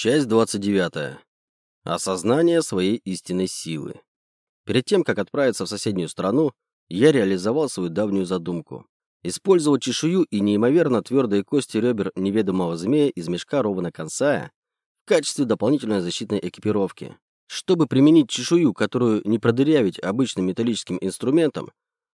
Часть 29. Осознание своей истинной силы. Перед тем, как отправиться в соседнюю страну, я реализовал свою давнюю задумку. Использовать чешую и неимоверно твердые кости ребер неведомого змея из мешка Рована Консая в качестве дополнительной защитной экипировки. Чтобы применить чешую, которую не продырявить обычным металлическим инструментом,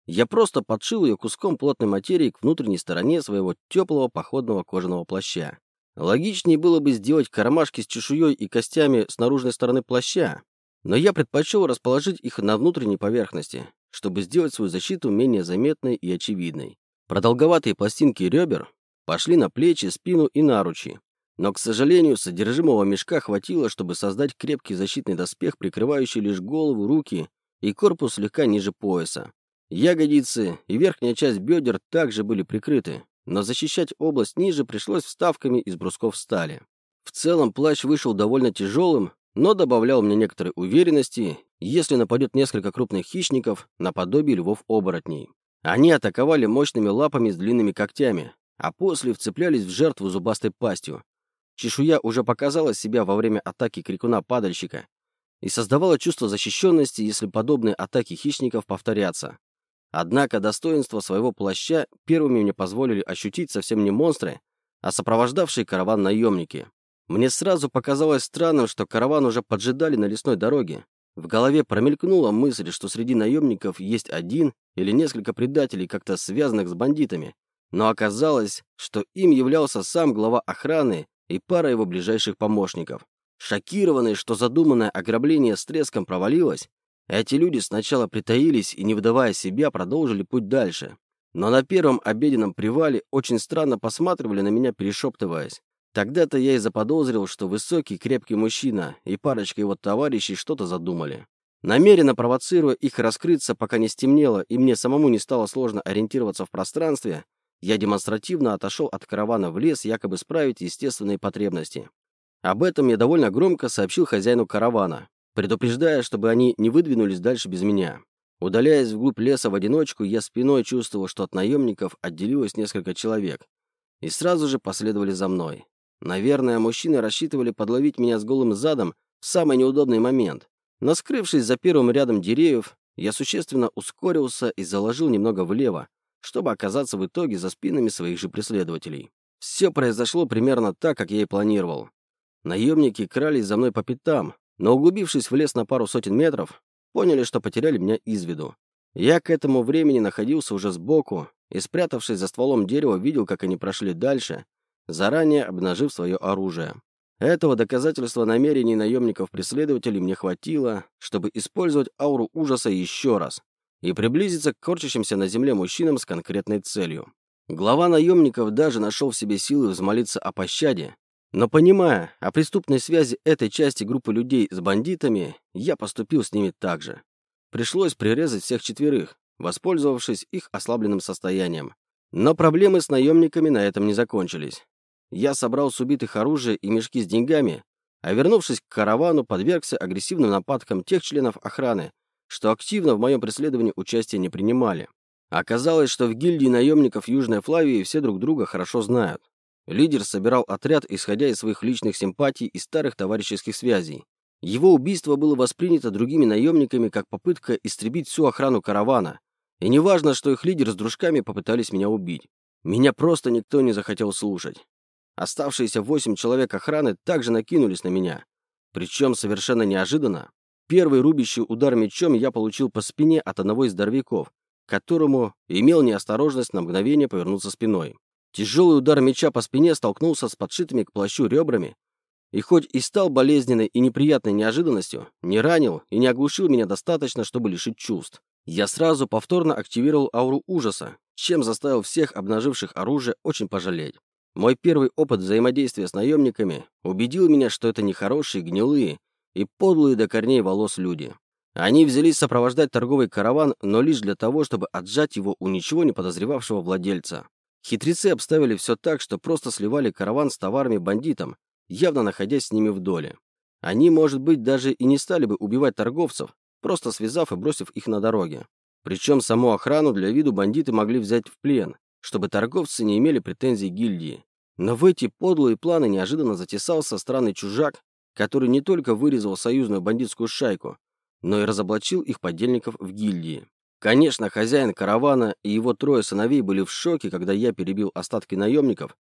я просто подшил ее куском плотной материи к внутренней стороне своего теплого походного кожаного плаща. Логичнее было бы сделать кармашки с чешуей и костями с наружной стороны плаща, но я предпочел расположить их на внутренней поверхности, чтобы сделать свою защиту менее заметной и очевидной. Продолговатые пластинки ребер пошли на плечи, спину и наручи, но, к сожалению, содержимого мешка хватило, чтобы создать крепкий защитный доспех, прикрывающий лишь голову, руки и корпус слегка ниже пояса. Ягодицы и верхняя часть бедер также были прикрыты, но защищать область ниже пришлось вставками из брусков стали. В целом плащ вышел довольно тяжелым, но добавлял мне некоторой уверенности, если нападет несколько крупных хищников, наподобие львов-оборотней. Они атаковали мощными лапами с длинными когтями, а после вцеплялись в жертву зубастой пастью. Чешуя уже показала себя во время атаки крикуна-падальщика и создавала чувство защищенности, если подобные атаки хищников повторятся. Однако достоинство своего плаща первыми мне позволили ощутить совсем не монстры, а сопровождавшие караван наемники. Мне сразу показалось странным, что караван уже поджидали на лесной дороге. В голове промелькнула мысль, что среди наемников есть один или несколько предателей, как-то связанных с бандитами. Но оказалось, что им являлся сам глава охраны и пара его ближайших помощников. Шокированный, что задуманное ограбление с треском провалилось, эти люди сначала притаились и, не выдавая себя, продолжили путь дальше. Но на первом обеденном привале очень странно посматривали на меня, перешептываясь. Тогда-то я и заподозрил, что высокий, крепкий мужчина и парочка его товарищей что-то задумали. Намеренно провоцируя их раскрыться, пока не стемнело и мне самому не стало сложно ориентироваться в пространстве, я демонстративно отошел от каравана в лес, якобы справить естественные потребности. Об этом я довольно громко сообщил хозяину каравана, предупреждая, чтобы они не выдвинулись дальше без меня. Удаляясь вглубь леса в одиночку, я спиной чувствовал, что от наемников отделилось несколько человек, и сразу же последовали за мной. Наверное, мужчины рассчитывали подловить меня с голым задом в самый неудобный момент, но, скрывшись за первым рядом деревьев, я существенно ускорился и заложил немного влево, чтобы оказаться в итоге за спинами своих же преследователей. Все произошло примерно так, как я и планировал. Наемники крались за мной по пятам, но углубившись в лес на пару сотен метров, поняли, что потеряли меня из виду. Я к этому времени находился уже сбоку и, спрятавшись за стволом дерева, видел, как они прошли дальше, заранее обнажив свое оружие. Этого доказательства намерений наемников-преследователей мне хватило, чтобы использовать ауру ужаса еще раз и приблизиться к корчащимся на земле мужчинам с конкретной целью. Глава наемников даже нашел в себе силы взмолиться о пощаде но понимая о преступной связи этой части группы людей с бандитами, я поступил с ними так же. Пришлось прирезать всех четверых, воспользовавшись их ослабленным состоянием. Но проблемы с наемниками на этом не закончились. Я собрал с убитых оружие и мешки с деньгами, а вернувшись к каравану, подвергся агрессивным нападкам тех членов охраны, что активно в моем преследовании участия не принимали. Оказалось, что в гильдии наемников Южной Флавии все друг друга хорошо знают. Лидер собирал отряд, исходя из своих личных симпатий и старых товарищеских связей. Его убийство было воспринято другими наемниками как попытка истребить всю охрану каравана. И неважно, что их лидер с дружками попытались меня убить. Меня просто никто не захотел слушать. Оставшиеся восемь человек охраны также накинулись на меня. Причем совершенно неожиданно. Первый рубящий удар мечом я получил по спине от одного из здоровяков, которому имел неосторожность на мгновение повернуться спиной. Тяжелый удар меча по спине столкнулся с подшитыми к плащу ребрами, и хоть и стал болезненной и неприятной неожиданностью, не ранил и не оглушил меня достаточно, чтобы лишить чувств. Я сразу повторно активировал ауру ужаса, чем заставил всех обнаживших оружие очень пожалеть. Мой первый опыт взаимодействия с наемниками убедил меня, что это нехорошие, гнилые и подлые до корней волос люди. Они взялись сопровождать торговый караван, но лишь для того, чтобы отжать его у ничего не подозревавшего владельца. Хитрецы обставили все так, что просто сливали караван с товарами бандитам, явно находясь с ними в доле. Они, может быть, даже и не стали бы убивать торговцев, просто связав и бросив их на дороге. Причем саму охрану для виду бандиты могли взять в плен, чтобы торговцы не имели претензий гильдии. Но в эти подлые планы неожиданно затесался странный чужак, который не только вырезал союзную бандитскую шайку, но и разоблачил их подельников в гильдии. Конечно, хозяин каравана и его трое сыновей были в шоке, когда я перебил остатки наемников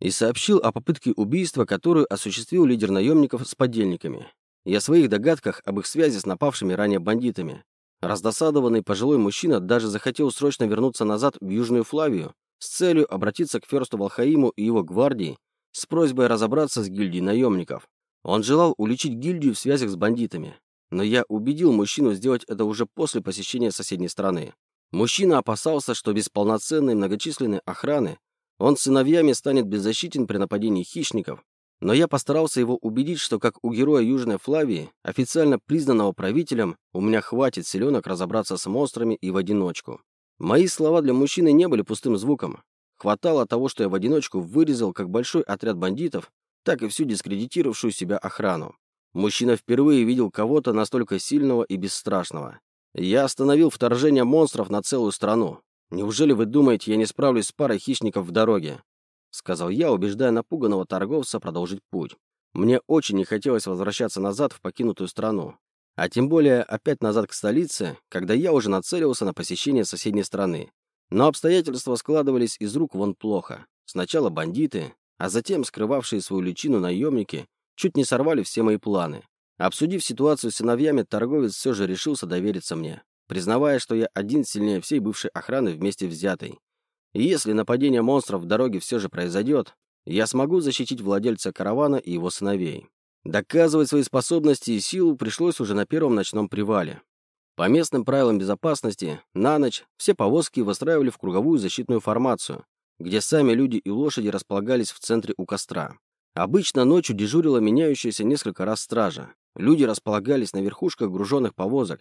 и сообщил о попытке убийства, которую осуществил лидер наемников с подельниками, и о своих догадках об их связи с напавшими ранее бандитами. Раздосадованный пожилой мужчина даже захотел срочно вернуться назад в Южную Флавию с целью обратиться к Ферсту Валхаиму и его гвардии с просьбой разобраться с гильдией наемников. Он желал уличить гильдию в связях с бандитами, но я убедил мужчину сделать это уже после посещения соседней страны. Мужчина опасался, что без полноценной многочисленной охраны он с сыновьями станет беззащитен при нападении хищников, но я постарался его убедить, что как у героя Южной Флавии, официально признанного правителем, у меня хватит силенок разобраться с монстрами и в одиночку. Мои слова для мужчины не были пустым звуком. Хватало того, что я в одиночку вырезал как большой отряд бандитов, так и всю дискредитировавшую себя охрану. Мужчина впервые видел кого-то настолько сильного и бесстрашного. Я остановил вторжение монстров на целую страну. Неужели вы думаете, я не справлюсь с парой хищников в дороге? Сказал я, убеждая напуганного торговца продолжить путь. Мне очень не хотелось возвращаться назад в покинутую страну. А тем более опять назад к столице, когда я уже нацелился на посещение соседней страны. Но обстоятельства складывались из рук вон плохо. Сначала бандиты, а затем скрывавшие свою личину наемники чуть не сорвали все мои планы. Обсудив ситуацию с сыновьями, торговец все же решился довериться мне, признавая, что я один сильнее всей бывшей охраны вместе взятой. И если нападение монстров в дороге все же произойдет, я смогу защитить владельца каравана и его сыновей. Доказывать свои способности и силу пришлось уже на первом ночном привале. По местным правилам безопасности, на ночь все повозки выстраивали в круговую защитную формацию, где сами люди и лошади располагались в центре у костра. Обычно ночью дежурила меняющаяся несколько раз стража. Люди располагались на верхушках груженных повозок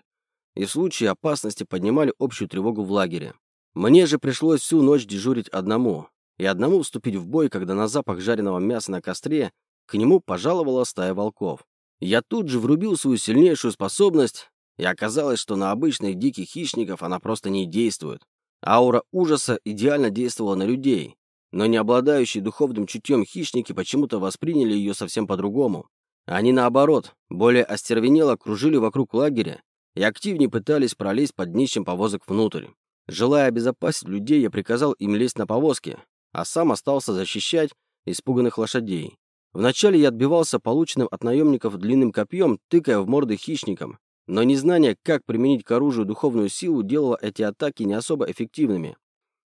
и в случае опасности поднимали общую тревогу в лагере. Мне же пришлось всю ночь дежурить одному, и одному вступить в бой, когда на запах жареного мяса на костре к нему пожаловала стая волков. Я тут же врубил свою сильнейшую способность, и оказалось, что на обычных диких хищников она просто не действует. Аура ужаса идеально действовала на людей, но не обладающие духовным чутьем хищники почему-то восприняли ее совсем по-другому. Они, наоборот, более остервенело кружили вокруг лагеря и активнее пытались пролезть под днищем повозок внутрь. Желая обезопасить людей, я приказал им лезть на повозки, а сам остался защищать испуганных лошадей. Вначале я отбивался полученным от наемников длинным копьем, тыкая в морды хищникам, но незнание, как применить к оружию духовную силу, делало эти атаки не особо эффективными.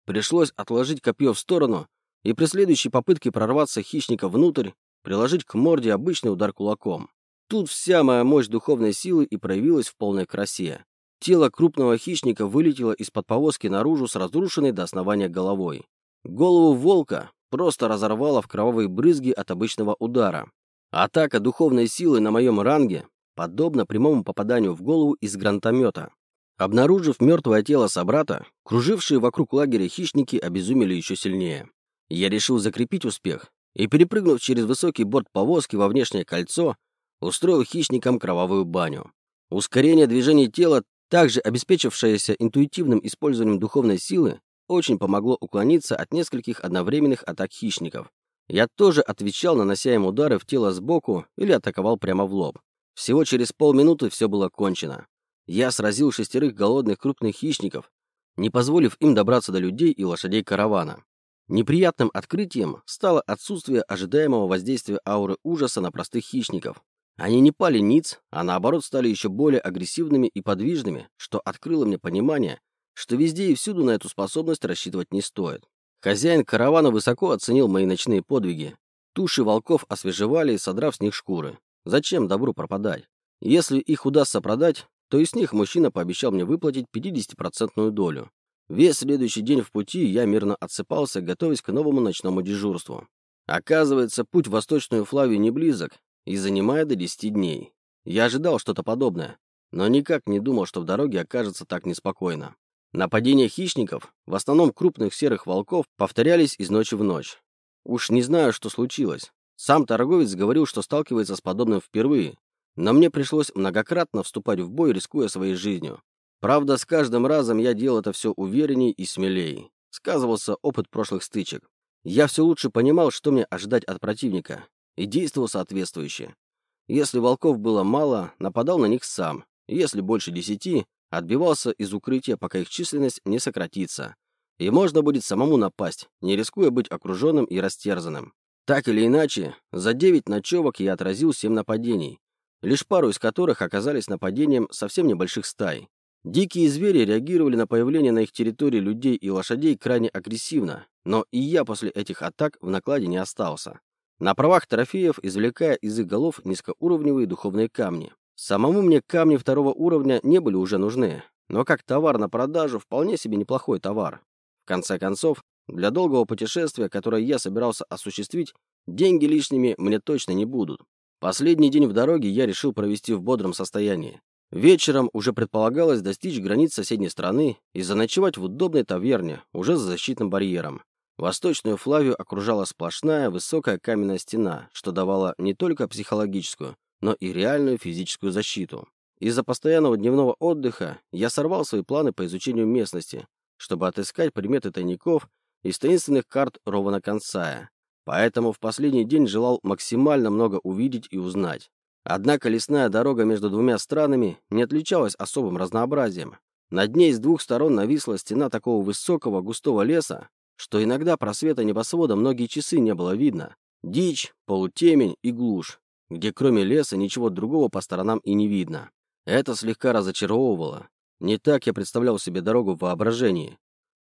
Пришлось отложить копье в сторону и при следующей попытке прорваться хищника внутрь, приложить к морде обычный удар кулаком. Тут вся моя мощь духовной силы и проявилась в полной красе. Тело крупного хищника вылетело из-под повозки наружу с разрушенной до основания головой. Голову волка просто разорвало в кровавые брызги от обычного удара. Атака духовной силы на моем ранге подобно прямому попаданию в голову из гранатомета. Обнаружив мертвое тело собрата, кружившие вокруг лагеря хищники обезумели еще сильнее. Я решил закрепить успех и, перепрыгнув через высокий борт повозки во внешнее кольцо, устроил хищникам кровавую баню. Ускорение движения тела, также обеспечившееся интуитивным использованием духовной силы, очень помогло уклониться от нескольких одновременных атак хищников. Я тоже отвечал, нанося им удары в тело сбоку или атаковал прямо в лоб. Всего через полминуты все было кончено. Я сразил шестерых голодных крупных хищников, не позволив им добраться до людей и лошадей каравана. Неприятным открытием стало отсутствие ожидаемого воздействия ауры ужаса на простых хищников. Они не пали ниц, а наоборот стали еще более агрессивными и подвижными, что открыло мне понимание, что везде и всюду на эту способность рассчитывать не стоит. Хозяин каравана высоко оценил мои ночные подвиги. Туши волков освежевали, содрав с них шкуры. Зачем добру пропадать? Если их удастся продать, то из них мужчина пообещал мне выплатить 50% долю. Весь следующий день в пути я мирно отсыпался, готовясь к новому ночному дежурству. Оказывается, путь в Восточную Флавию не близок и занимает до 10 дней. Я ожидал что-то подобное, но никак не думал, что в дороге окажется так неспокойно. Нападения хищников, в основном крупных серых волков, повторялись из ночи в ночь. Уж не знаю, что случилось. Сам торговец говорил, что сталкивается с подобным впервые, но мне пришлось многократно вступать в бой, рискуя своей жизнью. Правда, с каждым разом я делал это все уверенней и смелее. Сказывался опыт прошлых стычек. Я все лучше понимал, что мне ожидать от противника, и действовал соответствующе. Если волков было мало, нападал на них сам. Если больше десяти, отбивался из укрытия, пока их численность не сократится. И можно будет самому напасть, не рискуя быть окруженным и растерзанным. Так или иначе, за девять ночевок я отразил семь нападений, лишь пару из которых оказались нападением совсем небольших стай. Дикие звери реагировали на появление на их территории людей и лошадей крайне агрессивно, но и я после этих атак в накладе не остался. На правах трофеев, извлекая из их голов низкоуровневые духовные камни. Самому мне камни второго уровня не были уже нужны, но как товар на продажу вполне себе неплохой товар. В конце концов, для долгого путешествия, которое я собирался осуществить, деньги лишними мне точно не будут. Последний день в дороге я решил провести в бодром состоянии. Вечером уже предполагалось достичь границ соседней страны и заночевать в удобной таверне, уже за защитным барьером. Восточную Флавию окружала сплошная высокая каменная стена, что давала не только психологическую, но и реальную физическую защиту. Из-за постоянного дневного отдыха я сорвал свои планы по изучению местности, чтобы отыскать приметы тайников из таинственных карт Рована Консая. Поэтому в последний день желал максимально много увидеть и узнать. Однако лесная дорога между двумя странами не отличалась особым разнообразием. Над ней с двух сторон нависла стена такого высокого густого леса, что иногда просвета небосвода многие часы не было видно. Дичь, полутемень и глушь, где кроме леса ничего другого по сторонам и не видно. Это слегка разочаровывало. Не так я представлял себе дорогу в воображении.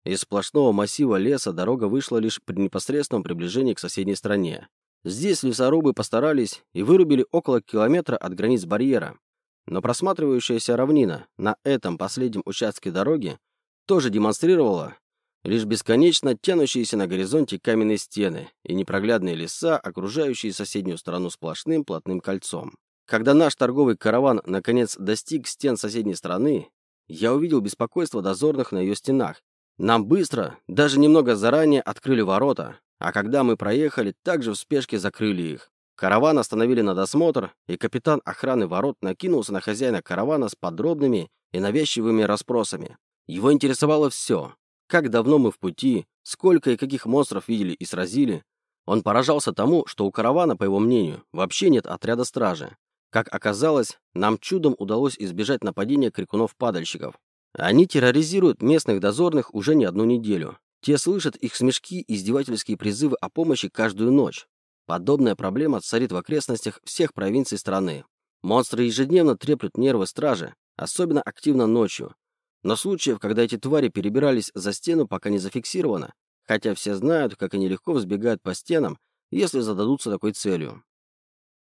Из сплошного массива леса дорога вышла лишь при непосредственном приближении к соседней стране. Здесь лесорубы постарались и вырубили около километра от границ барьера. Но просматривающаяся равнина на этом последнем участке дороги тоже демонстрировала лишь бесконечно тянущиеся на горизонте каменные стены и непроглядные леса, окружающие соседнюю сторону сплошным плотным кольцом. Когда наш торговый караван наконец достиг стен соседней страны, я увидел беспокойство дозорных на ее стенах. Нам быстро, даже немного заранее, открыли ворота, а когда мы проехали, также в спешке закрыли их. Караван остановили на досмотр, и капитан охраны ворот накинулся на хозяина каравана с подробными и навязчивыми расспросами. Его интересовало все. Как давно мы в пути, сколько и каких монстров видели и сразили. Он поражался тому, что у каравана, по его мнению, вообще нет отряда стражи. Как оказалось, нам чудом удалось избежать нападения крикунов-падальщиков. Они терроризируют местных дозорных уже не одну неделю, те слышат их смешки и издевательские призывы о помощи каждую ночь. Подобная проблема царит в окрестностях всех провинций страны. Монстры ежедневно треплют нервы стражи, особенно активно ночью. Но случаев, когда эти твари перебирались за стену, пока не зафиксировано, хотя все знают, как они легко взбегают по стенам, если зададутся такой целью.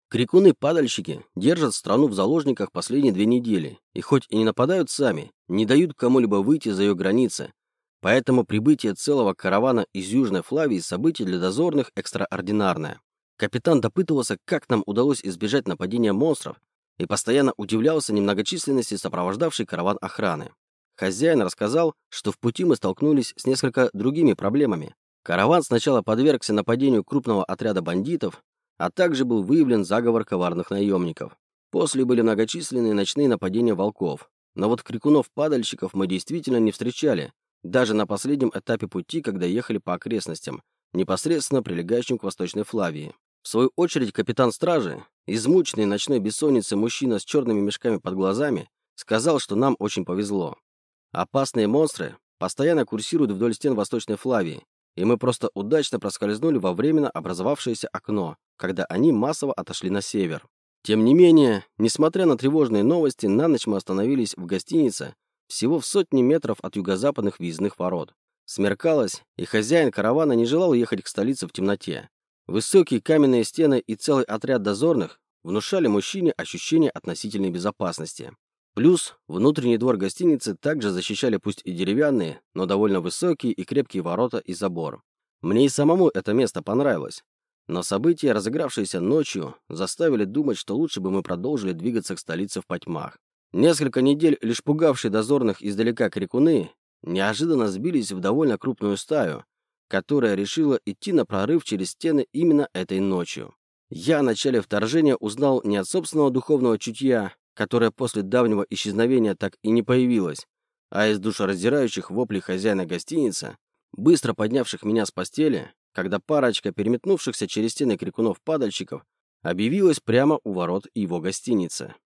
Крикуны-падальщики держат страну в заложниках последние две недели, и хоть и не нападают сами, не дают кому-либо выйти за ее границы, Поэтому прибытие целого каравана из Южной Флавии событие для дозорных экстраординарное. Капитан допытывался, как нам удалось избежать нападения монстров, и постоянно удивлялся немногочисленности сопровождавшей караван охраны. Хозяин рассказал, что в пути мы столкнулись с несколько другими проблемами. Караван сначала подвергся нападению крупного отряда бандитов, а также был выявлен заговор коварных наемников. После были многочисленные ночные нападения волков. Но вот крикунов-падальщиков мы действительно не встречали, даже на последнем этапе пути, когда ехали по окрестностям, непосредственно прилегающим к Восточной Флавии. В свою очередь капитан стражи, измученный ночной бессонницей мужчина с черными мешками под глазами, сказал, что нам очень повезло. Опасные монстры постоянно курсируют вдоль стен Восточной Флавии, и мы просто удачно проскользнули во временно образовавшееся окно, когда они массово отошли на север. Тем не менее, несмотря на тревожные новости, на ночь мы остановились в гостинице, всего в сотни метров от юго-западных въездных ворот. Смеркалось, и хозяин каравана не желал ехать к столице в темноте. Высокие каменные стены и целый отряд дозорных внушали мужчине ощущение относительной безопасности. Плюс внутренний двор гостиницы также защищали пусть и деревянные, но довольно высокие и крепкие ворота и забор. Мне и самому это место понравилось. Но события, разыгравшиеся ночью, заставили думать, что лучше бы мы продолжили двигаться к столице в потьмах. Несколько недель лишь пугавшие дозорных издалека крикуны неожиданно сбились в довольно крупную стаю, которая решила идти на прорыв через стены именно этой ночью. Я о начале вторжения узнал не от собственного духовного чутья, которое после давнего исчезновения так и не появилось, а из душераздирающих воплей хозяина гостиницы, быстро поднявших меня с постели, когда парочка переметнувшихся через стены крикунов-падальщиков объявилась прямо у ворот его гостиницы.